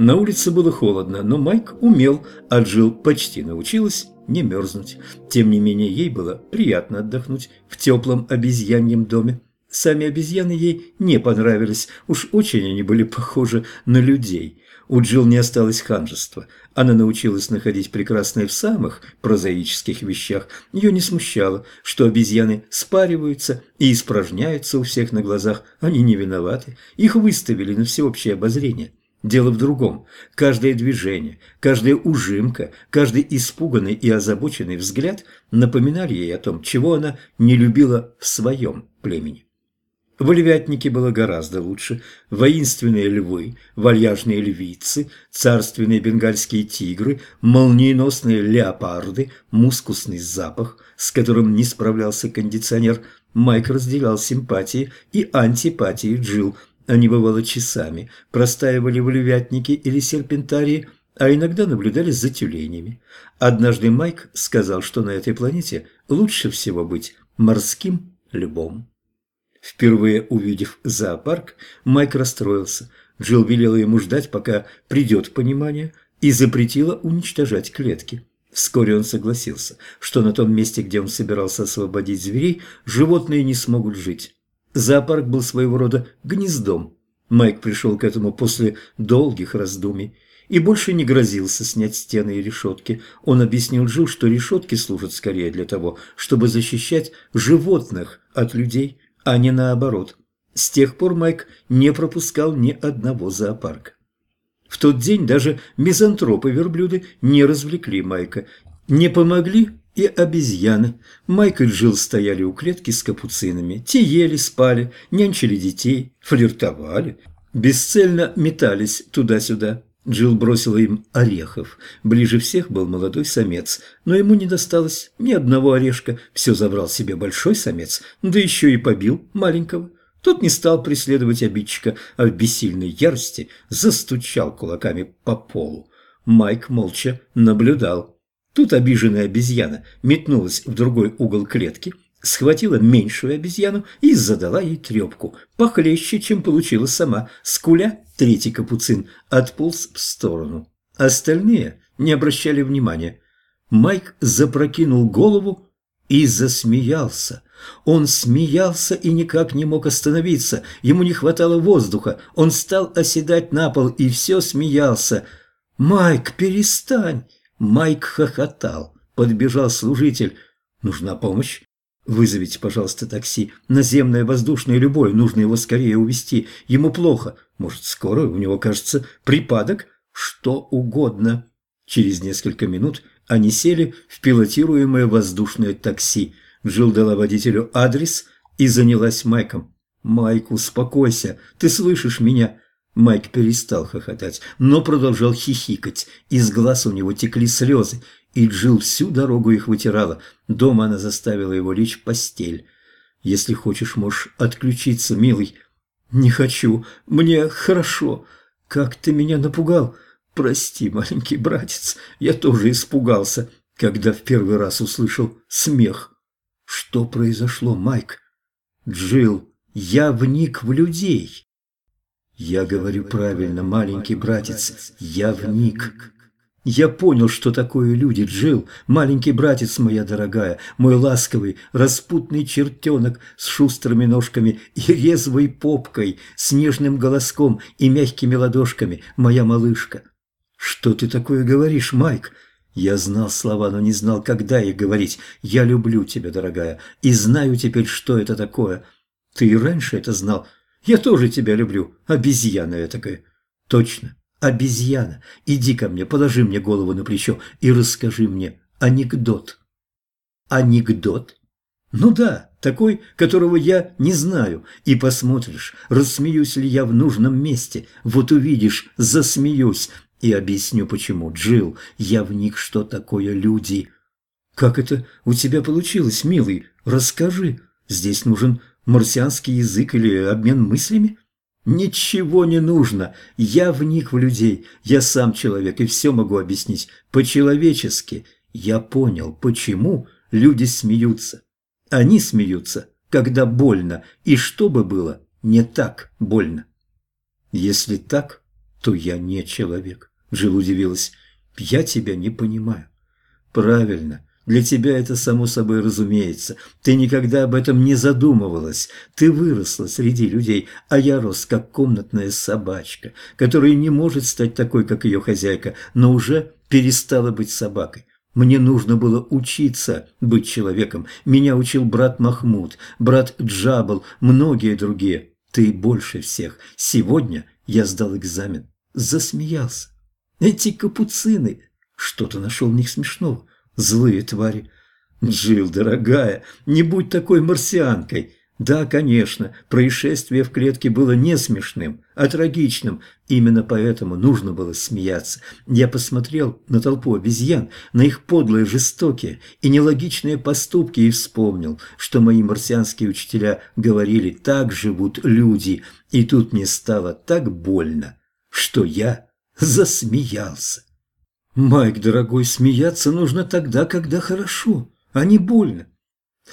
На улице было холодно, но Майк умел, а Джилл почти научилась не мерзнуть. Тем не менее, ей было приятно отдохнуть в теплом обезьяньем доме. Сами обезьяны ей не понравились, уж очень они были похожи на людей. У Джилл не осталось ханжества. Она научилась находить прекрасное в самых прозаических вещах. Ее не смущало, что обезьяны спариваются и испражняются у всех на глазах. Они не виноваты. Их выставили на всеобщее обозрение. Дело в другом. Каждое движение, каждая ужимка, каждый испуганный и озабоченный взгляд напоминали ей о том, чего она не любила в своем племени. В львятнике было гораздо лучше. Воинственные львы, вальяжные львицы, царственные бенгальские тигры, молниеносные леопарды, мускусный запах, с которым не справлялся кондиционер. Майк разделял симпатии и антипатии Джилл, они, бывало, часами простаивали в львятнике или серпентарии, а иногда наблюдали за тюленями. Однажды Майк сказал, что на этой планете лучше всего быть морским львом. Впервые увидев зоопарк, Майк расстроился. Джилл велела ему ждать, пока придет понимание, и запретила уничтожать клетки. Вскоре он согласился, что на том месте, где он собирался освободить зверей, животные не смогут жить. Зоопарк был своего рода гнездом. Майк пришел к этому после долгих раздумий и больше не грозился снять стены и решетки. Он объяснил Джилл, что решетки служат скорее для того, чтобы защищать животных от людей, а не наоборот. С тех пор Майк не пропускал ни одного зоопарка. В тот день даже мизантропы-верблюды не развлекли Майка, не помогли и обезьяны. Майк и Джилл стояли у клетки с капуцинами. Те ели, спали, нянчили детей, флиртовали, бесцельно метались туда-сюда. Джилл бросила им орехов. Ближе всех был молодой самец, но ему не досталось ни одного орешка. Все забрал себе большой самец, да еще и побил маленького. Тот не стал преследовать обидчика, а в бессильной ярости застучал кулаками по полу. Майк молча наблюдал. Тут обиженная обезьяна метнулась в другой угол клетки, схватила меньшую обезьяну и задала ей трепку, похлеще, чем получила сама. Скуля, третий капуцин, отполз в сторону. Остальные не обращали внимания. Майк запрокинул голову и засмеялся. Он смеялся и никак не мог остановиться. Ему не хватало воздуха. Он стал оседать на пол и все смеялся. «Майк, перестань!» Майк хохотал. Подбежал служитель. «Нужна помощь? Вызовите, пожалуйста, такси. Наземное, воздушное, любое. Нужно его скорее увезти. Ему плохо. Может, скоро у него, кажется, припадок? Что угодно». Через несколько минут они сели в пилотируемое воздушное такси. Джилл дала водителю адрес и занялась Майком. «Майк, успокойся. Ты слышишь меня?» Майк перестал хохотать, но продолжал хихикать. Из глаз у него текли слезы, и Джилл всю дорогу их вытирала. Дома она заставила его лечь в постель. «Если хочешь, можешь отключиться, милый». «Не хочу. Мне хорошо. Как ты меня напугал. Прости, маленький братец, я тоже испугался, когда в первый раз услышал смех». «Что произошло, Майк?» «Джилл, я вник в людей». Я говорю правильно, маленький братец, я вник. Я понял, что такое люди, Джил, маленький братец моя дорогая, мой ласковый, распутный чертенок с шустрыми ножками и резвой попкой, с нежным голоском и мягкими ладошками, моя малышка. Что ты такое говоришь, Майк? Я знал слова, но не знал, когда их говорить. Я люблю тебя, дорогая, и знаю теперь, что это такое. Ты и раньше это знал, — я тоже тебя люблю, обезьяна такая. Точно, обезьяна. Иди ко мне, положи мне голову на плечо и расскажи мне анекдот. Анекдот? Ну да, такой, которого я не знаю. И посмотришь, рассмеюсь ли я в нужном месте. Вот увидишь, засмеюсь. И объясню почему. Джил, я вник, что такое люди. Как это у тебя получилось, милый? Расскажи. Здесь нужен марсианский язык или обмен мыслями? Ничего не нужно. Я вник в людей. Я сам человек и все могу объяснить по-человечески. Я понял, почему люди смеются. Они смеются, когда больно, и чтобы было не так больно. Если так, то я не человек. Джилл удивилась. Я тебя не понимаю. Правильно. Для тебя это само собой разумеется. Ты никогда об этом не задумывалась. Ты выросла среди людей, а я рос как комнатная собачка, которая не может стать такой, как ее хозяйка, но уже перестала быть собакой. Мне нужно было учиться быть человеком. Меня учил брат Махмуд, брат Джабал, многие другие. Ты больше всех. Сегодня я сдал экзамен. Засмеялся. Эти капуцины. Что-то нашел в них смешного. Злые твари. Джил, дорогая, не будь такой марсианкой. Да, конечно, происшествие в клетке было не смешным, а трагичным. Именно поэтому нужно было смеяться. Я посмотрел на толпу обезьян, на их подлые, жестокие и нелогичные поступки и вспомнил, что мои марсианские учителя говорили «так живут люди». И тут мне стало так больно, что я засмеялся. Майк, дорогой, смеяться нужно тогда, когда хорошо, а не больно.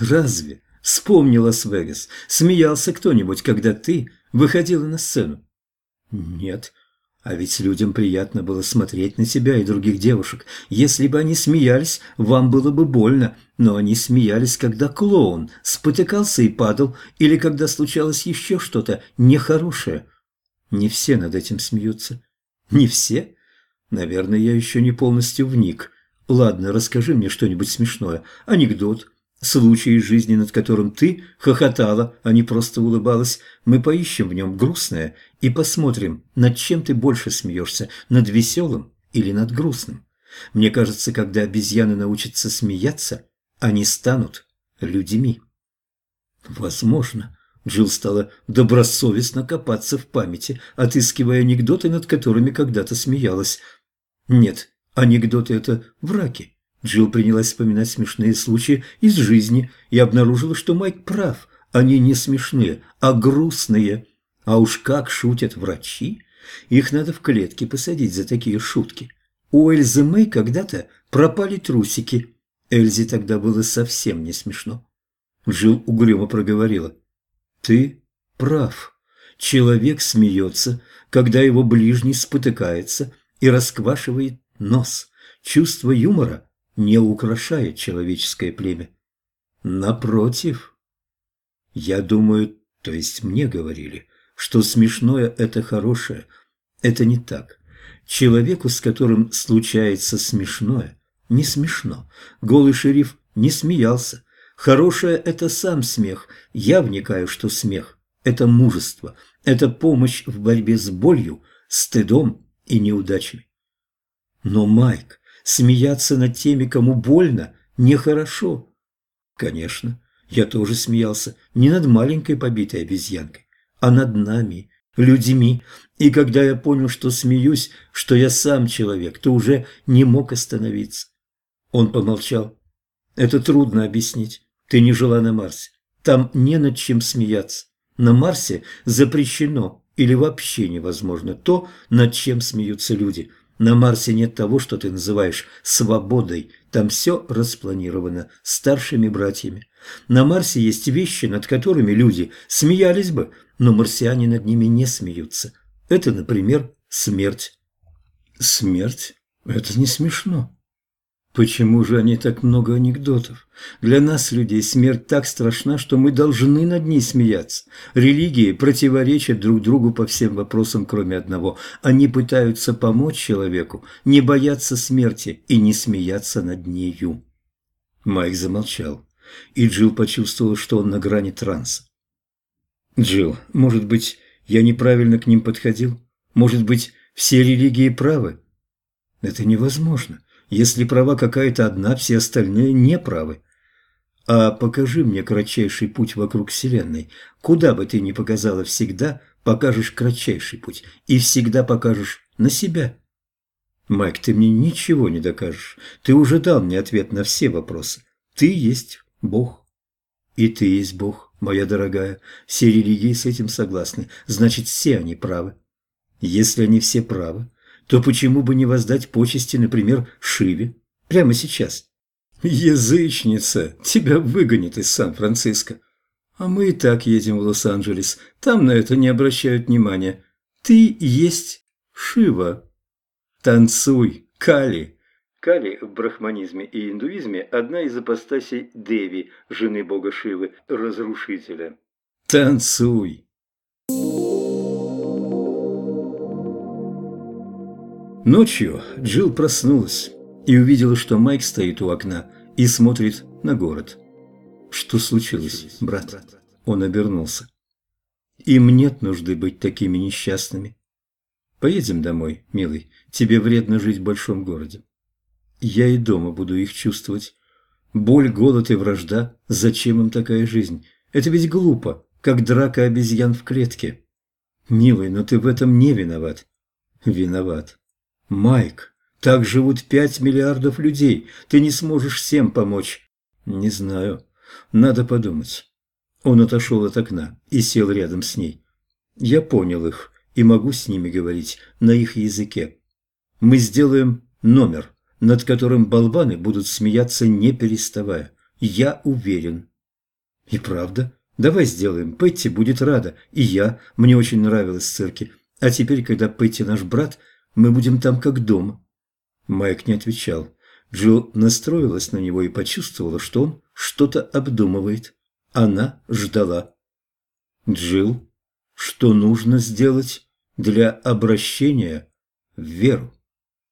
Разве, вспомни Лас-Вегас, смеялся кто-нибудь, когда ты выходила на сцену? Нет. А ведь людям приятно было смотреть на тебя и других девушек. Если бы они смеялись, вам было бы больно. Но они смеялись, когда клоун спотыкался и падал, или когда случалось еще что-то нехорошее. Не все над этим смеются. Не все? Наверное, я еще не полностью вник. Ладно, расскажи мне что-нибудь смешное. Анекдот. Случай из жизни, над которым ты хохотала, а не просто улыбалась. Мы поищем в нем грустное и посмотрим, над чем ты больше смеешься, над веселым или над грустным. Мне кажется, когда обезьяны научатся смеяться, они станут людьми. Возможно. Джилл стала добросовестно копаться в памяти, отыскивая анекдоты, над которыми когда-то смеялась. Нет, анекдоты – это враки. Джилл принялась вспоминать смешные случаи из жизни и обнаружила, что Майк прав. Они не смешные, а грустные. А уж как шутят врачи. Их надо в клетке посадить за такие шутки. У Эльзы Мэй когда-то пропали трусики. Эльзе тогда было совсем не смешно. Джилл угрюмо проговорила. «Ты прав. Человек смеется, когда его ближний спотыкается – и расквашивает нос. Чувство юмора не украшает человеческое племя. Напротив, я думаю, то есть мне говорили, что смешное – это хорошее. Это не так. Человеку, с которым случается смешное, не смешно. Голый шериф не смеялся. Хорошее – это сам смех. Я вникаю, что смех – это мужество, это помощь в борьбе с болью, стыдом и неудачами. Но, Майк, смеяться над теми, кому больно, нехорошо. Конечно, я тоже смеялся не над маленькой побитой обезьянкой, а над нами, людьми. И когда я понял, что смеюсь, что я сам человек, то уже не мог остановиться. Он помолчал. Это трудно объяснить. Ты не жила на Марсе. Там не над чем смеяться. На Марсе запрещено или вообще невозможно то, над чем смеются люди. На Марсе нет того, что ты называешь свободой. Там все распланировано старшими братьями. На Марсе есть вещи, над которыми люди смеялись бы, но марсиане над ними не смеются. Это, например, смерть. Смерть? Это не смешно. Почему же они так много анекдотов? Для нас, людей, смерть так страшна, что мы должны над ней смеяться. Религии противоречат друг другу по всем вопросам, кроме одного. Они пытаются помочь человеку, не бояться смерти и не смеяться над нею. Майк замолчал, и Джилл почувствовал, что он на грани транса. «Джилл, может быть, я неправильно к ним подходил? Может быть, все религии правы?» «Это невозможно. Если права какая-то одна, все остальные не правы. А покажи мне кратчайший путь вокруг Вселенной. Куда бы ты ни показала всегда, покажешь кратчайший путь. И всегда покажешь на себя. Майк, ты мне ничего не докажешь. Ты уже дал мне ответ на все вопросы. Ты есть Бог. И ты есть Бог, моя дорогая. Все религии с этим согласны. Значит, все они правы. Если они все правы, то почему бы не воздать почести, например, Шиве прямо сейчас? Язычница, тебя выгонят из Сан-Франциско. А мы и так едем в Лос-Анджелес, там на это не обращают внимания. Ты есть Шива. Танцуй, Кали. Кали в брахманизме и индуизме – одна из апостасий Деви, жены бога Шивы, разрушителя. Танцуй. Ночью Джилл проснулась и увидела, что Майк стоит у окна и смотрит на город. «Что случилось, брат?» Он обернулся. «Им нет нужды быть такими несчастными. Поедем домой, милый. Тебе вредно жить в большом городе. Я и дома буду их чувствовать. Боль, голод и вражда. Зачем им такая жизнь? Это ведь глупо, как драка обезьян в клетке. Милый, но ты в этом не виноват. Виноват. Майк, так живут пять миллиардов людей. Ты не сможешь всем помочь. Не знаю. Надо подумать. Он отошел от окна и сел рядом с ней. Я понял их и могу с ними говорить на их языке. Мы сделаем номер, над которым болваны будут смеяться не переставая. Я уверен. И правда? Давай сделаем. Петти будет рада. И я. Мне очень нравилось цирки. А теперь, когда Петти наш брат, мы будем там как дома. Майк не отвечал. Джилл настроилась на него и почувствовала, что он что-то обдумывает. Она ждала. Джилл, что нужно сделать для обращения в веру?